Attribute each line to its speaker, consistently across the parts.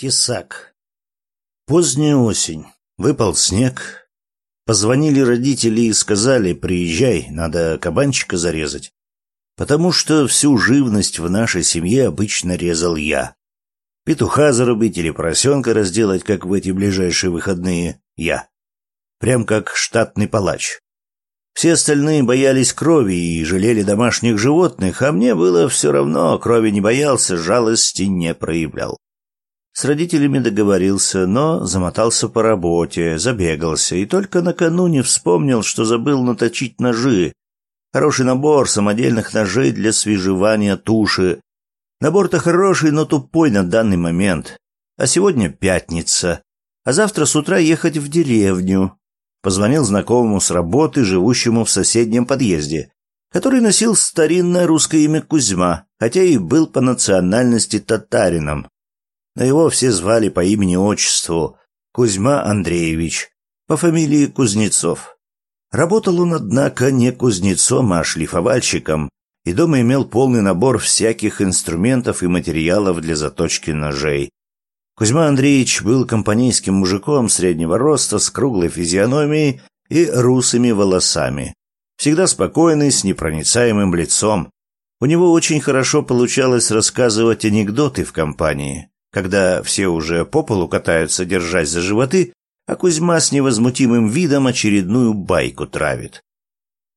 Speaker 1: Тесак. Поздняя осень. Выпал снег. Позвонили родители и сказали, приезжай, надо кабанчика зарезать. Потому что всю живность в нашей семье обычно резал я. Петуха зарубить или поросенка разделать, как в эти ближайшие выходные, я. Прям как штатный палач. Все остальные боялись крови и жалели домашних животных, а мне было все равно, крови не боялся, жалости не проявлял. С родителями договорился, но замотался по работе, забегался и только накануне вспомнил, что забыл наточить ножи. Хороший набор самодельных ножей для свежевания туши. Набор-то хороший, но тупой на данный момент. А сегодня пятница, а завтра с утра ехать в деревню. Позвонил знакомому с работы, живущему в соседнем подъезде, который носил старинное русское имя Кузьма, хотя и был по национальности татарином но его все звали по имени-отчеству Кузьма Андреевич, по фамилии Кузнецов. Работал он, однако, не кузнецом, а шлифовальщиком, и дома имел полный набор всяких инструментов и материалов для заточки ножей. Кузьма Андреевич был компанейским мужиком среднего роста с круглой физиономией и русыми волосами. Всегда спокойный, с непроницаемым лицом. У него очень хорошо получалось рассказывать анекдоты в компании когда все уже по полу катаются, держась за животы, а Кузьма с невозмутимым видом очередную байку травит.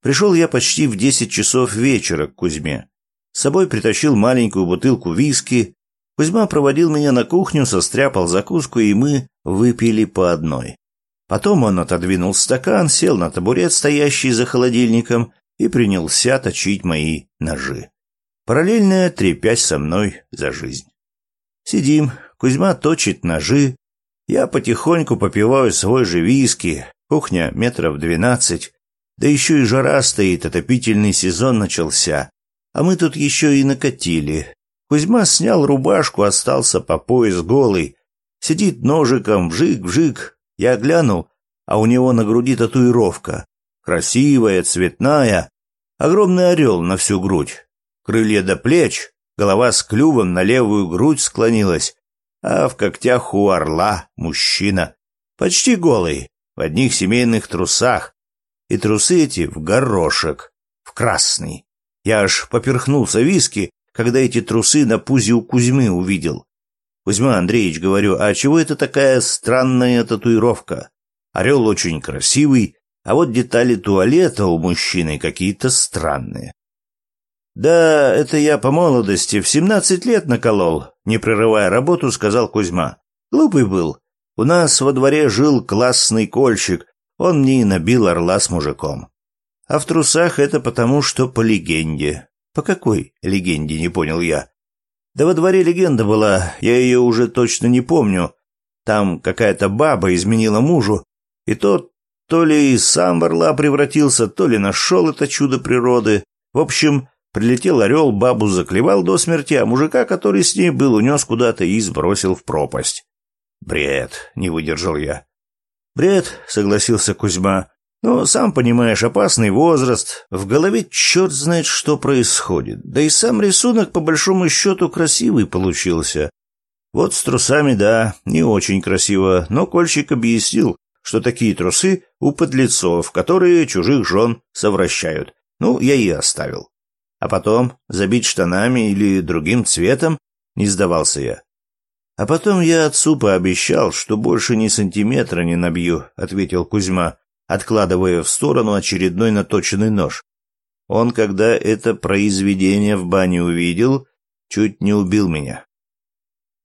Speaker 1: Пришел я почти в десять часов вечера к Кузьме. С собой притащил маленькую бутылку виски. Кузьма проводил меня на кухню, состряпал закуску, и мы выпили по одной. Потом он отодвинул стакан, сел на табурет, стоящий за холодильником, и принялся точить мои ножи. Параллельно трепясь со мной за жизнь. Сидим, Кузьма точит ножи, я потихоньку попиваю свой же виски, кухня метров двенадцать, да еще и жара стоит, отопительный сезон начался, а мы тут еще и накатили. Кузьма снял рубашку, остался по пояс голый, сидит ножиком, вжик-вжик, я глянул, а у него на груди татуировка, красивая, цветная, огромный орел на всю грудь, крылья до плеч, голова с клювом на левую грудь склонилась, а в когтях у орла мужчина, почти голый, в одних семейных трусах, и трусы эти в горошек, в красный. Я аж поперхнулся виски, когда эти трусы на пузе у Кузьмы увидел. Кузьма Андреевич, говорю, а чего это такая странная татуировка? Орел очень красивый, а вот детали туалета у мужчины какие-то странные. «Да, это я по молодости в семнадцать лет наколол», — не прерывая работу, сказал Кузьма. «Глупый был. У нас во дворе жил классный кольщик, он мне и набил орла с мужиком. А в трусах это потому, что по легенде. По какой легенде, не понял я. Да во дворе легенда была, я ее уже точно не помню. Там какая-то баба изменила мужу, и тот то ли сам в орла превратился, то ли нашел это чудо природы. В общем, Прилетел орел, бабу заклевал до смерти, а мужика, который с ней был, унес куда-то и сбросил в пропасть. «Бред!» — не выдержал я. «Бред!» — согласился Кузьма. «Но, сам понимаешь, опасный возраст. В голове черт знает, что происходит. Да и сам рисунок, по большому счету, красивый получился. Вот с трусами, да, не очень красиво, но Кольщик объяснил, что такие трусы у подлецов, которые чужих жен совращают. Ну, я и оставил а потом забить штанами или другим цветом, не сдавался я. А потом я отцу пообещал, что больше ни сантиметра не набью, ответил Кузьма, откладывая в сторону очередной наточенный нож. Он, когда это произведение в бане увидел, чуть не убил меня.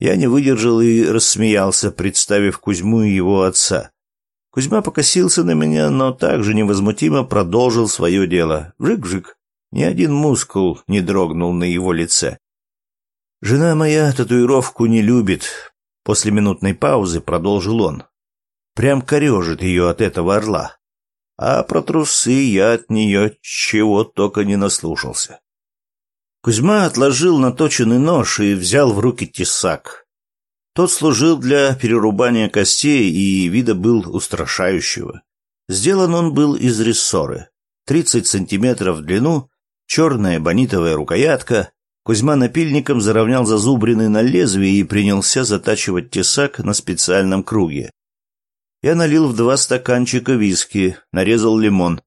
Speaker 1: Я не выдержал и рассмеялся, представив Кузьму и его отца. Кузьма покосился на меня, но также невозмутимо продолжил свое дело. Вжик-вжик. Ни один мускул не дрогнул на его лице. «Жена моя татуировку не любит», — после минутной паузы продолжил он. «Прям корежит ее от этого орла. А про трусы я от нее чего только не наслушался». Кузьма отложил наточенный нож и взял в руки тесак. Тот служил для перерубания костей и вида был устрашающего. Сделан он был из рессоры. тридцать сантиметров в длину черная бонитовая рукоятка, Кузьма напильником заровнял зазубрины на лезвие и принялся затачивать тесак на специальном круге. Я налил в два стаканчика виски, нарезал лимон.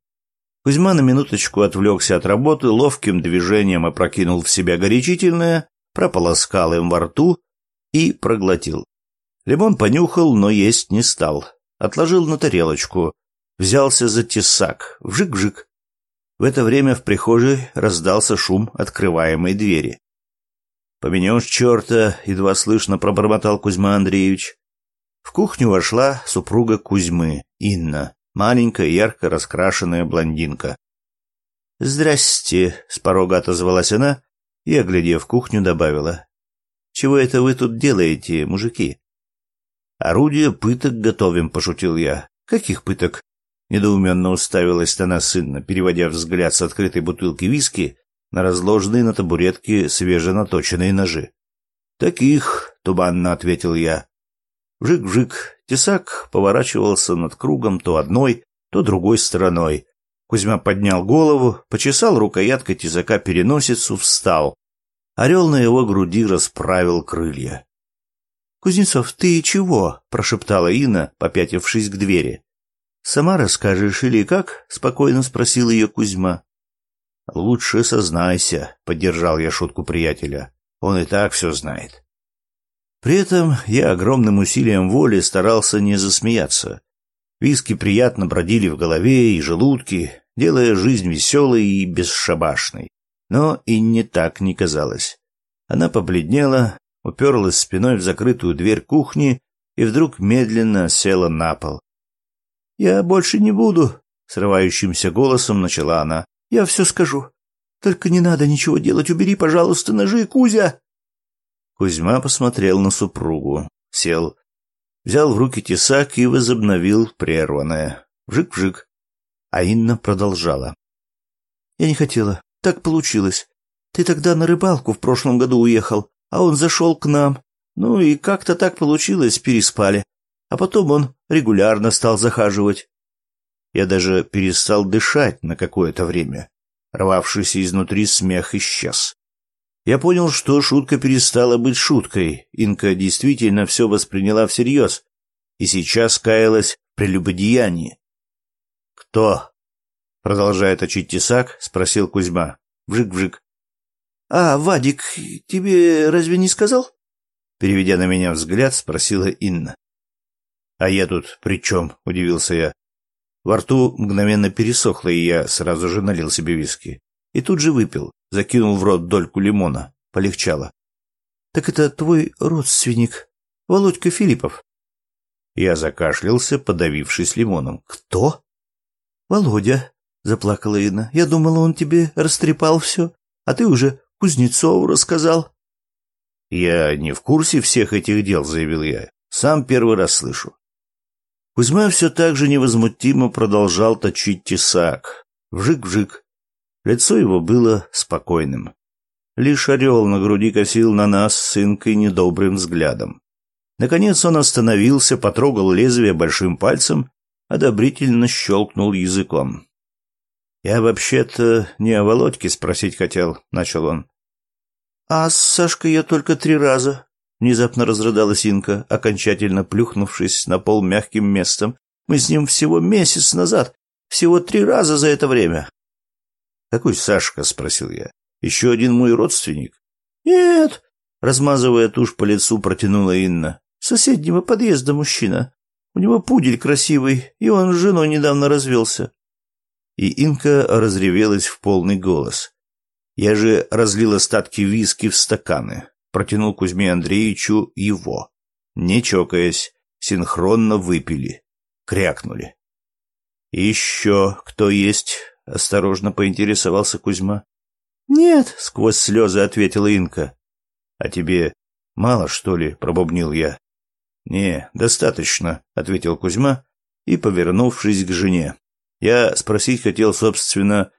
Speaker 1: Кузьма на минуточку отвлекся от работы, ловким движением опрокинул в себя горячительное, прополоскал им во рту и проглотил. Лимон понюхал, но есть не стал. Отложил на тарелочку. Взялся за тесак. Вжик-вжик. В это время в прихожей раздался шум открываемой двери. «Поменешь черта!» — едва слышно пробормотал Кузьма Андреевич. В кухню вошла супруга Кузьмы, Инна, маленькая, ярко раскрашенная блондинка. «Здрасте!» — с порога отозвалась она и, оглядев кухню, добавила. «Чего это вы тут делаете, мужики?» «Орудие пыток готовим», — пошутил я. «Каких пыток?» Недоуменно уставилась на нас сына, переводя взгляд с открытой бутылки виски на разложенные на табуретке свеженаточенные ножи. «Таких», — туманно ответил я. Вжик-вжик, тесак поворачивался над кругом то одной, то другой стороной. Кузьма поднял голову, почесал рукояткой тесака переносицу, встал. Орел на его груди расправил крылья. «Кузнецов, ты чего?» — прошептала Инна, попятившись к двери. «Сама расскажешь или как?» — спокойно спросил ее Кузьма. «Лучше сознайся», — поддержал я шутку приятеля. «Он и так все знает». При этом я огромным усилием воли старался не засмеяться. Виски приятно бродили в голове и желудке, делая жизнь веселой и бесшабашной. Но и не так не казалось. Она побледнела, уперлась спиной в закрытую дверь кухни и вдруг медленно села на пол. «Я больше не буду», — срывающимся голосом начала она. «Я все скажу. Только не надо ничего делать. Убери, пожалуйста, ножи, Кузя!» Кузьма посмотрел на супругу, сел, взял в руки тесак и возобновил прерванное. Вжик-вжик. А Инна продолжала. «Я не хотела. Так получилось. Ты тогда на рыбалку в прошлом году уехал а он зашел к нам. Ну и как-то так получилось, переспали. А потом он регулярно стал захаживать. Я даже перестал дышать на какое-то время. Рвавшийся изнутри смех исчез. Я понял, что шутка перестала быть шуткой. Инка действительно все восприняла всерьез. И сейчас каялась в прелюбодеянии. «Кто?» Продолжая точить тесак, спросил Кузьма. Вжик-вжик. «А, Вадик, тебе разве не сказал?» Переведя на меня взгляд, спросила Инна. «А я тут при чем?» — удивился я. Во рту мгновенно пересохло, и я сразу же налил себе виски. И тут же выпил, закинул в рот дольку лимона. Полегчало. «Так это твой родственник, Володька Филиппов?» Я закашлялся, подавившись лимоном. «Кто?» «Володя», — заплакала Инна. «Я думала, он тебе растрепал все, а ты уже Кузнецову рассказал. Я не в курсе всех этих дел, заявил я. Сам первый раз слышу. Кузьма все так же невозмутимо продолжал точить тесак. Вжик-вжик. Лицо его было спокойным. Лишь орел на груди косил на нас с сынкой недобрым взглядом. Наконец он остановился, потрогал лезвие большим пальцем, одобрительно щелкнул языком. «Я вообще-то не о Володьке спросить хотел», — начал он. «А с Сашкой я только три раза», — внезапно разрыдалась Инка, окончательно плюхнувшись на пол мягким местом. «Мы с ним всего месяц назад, всего три раза за это время». «Какой Сашка?» — спросил я. «Еще один мой родственник?» «Нет», — размазывая тушь по лицу, протянула Инна. «Соседнего подъезда мужчина. У него пудель красивый, и он с женой недавно развелся и Инка разревелась в полный голос. Я же разлил остатки виски в стаканы, протянул Кузьме Андреевичу его. Не чокаясь, синхронно выпили, крякнули. «Еще кто есть?» — осторожно поинтересовался Кузьма. «Нет», — сквозь слезы ответила Инка. «А тебе мало, что ли?» — пробубнил я. «Не, достаточно», — ответил Кузьма и, повернувшись к жене, я спросить хотел, собственно,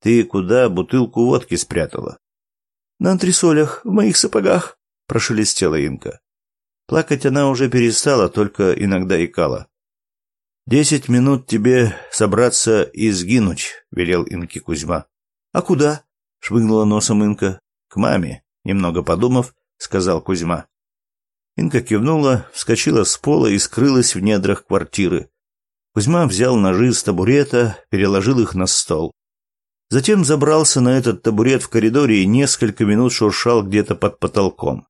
Speaker 1: ты куда бутылку водки спрятала? На антресолях, в моих сапогах, прошелестела Инка. Плакать она уже перестала, только иногда икала. «Десять минут тебе собраться и сгинуть», — велел Инке Кузьма. «А куда?» — швыгнула носом Инка. «К маме. немного подумав, сказал Кузьма. Инка кивнула, вскочила с пола и скрылась в недрах квартиры. Кузьма взял ножи с табурета, переложил их на стол. Затем забрался на этот табурет в коридоре и несколько минут шуршал где-то под потолком.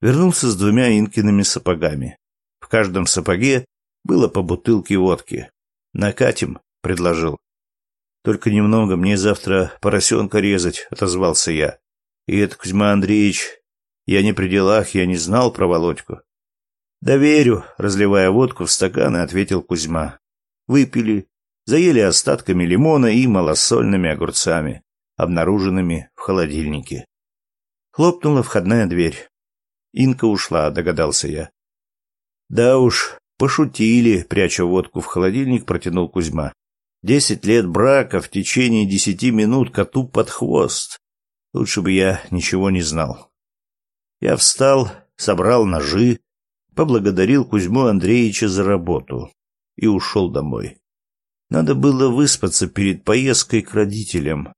Speaker 1: Вернулся с двумя Инкиными сапогами. В каждом сапоге было по бутылке водки. «Накатим», — предложил. «Только немного, мне завтра поросенка резать», — отозвался я. «И это, Кузьма Андреевич, я не при делах, я не знал про Володьку». «Да верю», — разливая водку в стаканы, ответил Кузьма. Выпили, заели остатками лимона и малосольными огурцами, обнаруженными в холодильнике. Хлопнула входная дверь. Инка ушла, догадался я. Да уж, пошутили, пряча водку в холодильник, протянул Кузьма. Десять лет брака в течение десяти минут коту под хвост. Лучше бы я ничего не знал. Я встал, собрал ножи, поблагодарил Кузьму Андреевича за работу и ушел домой. Надо было выспаться перед поездкой к родителям,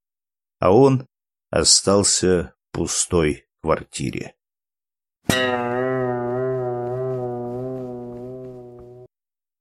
Speaker 1: а он остался в пустой квартире.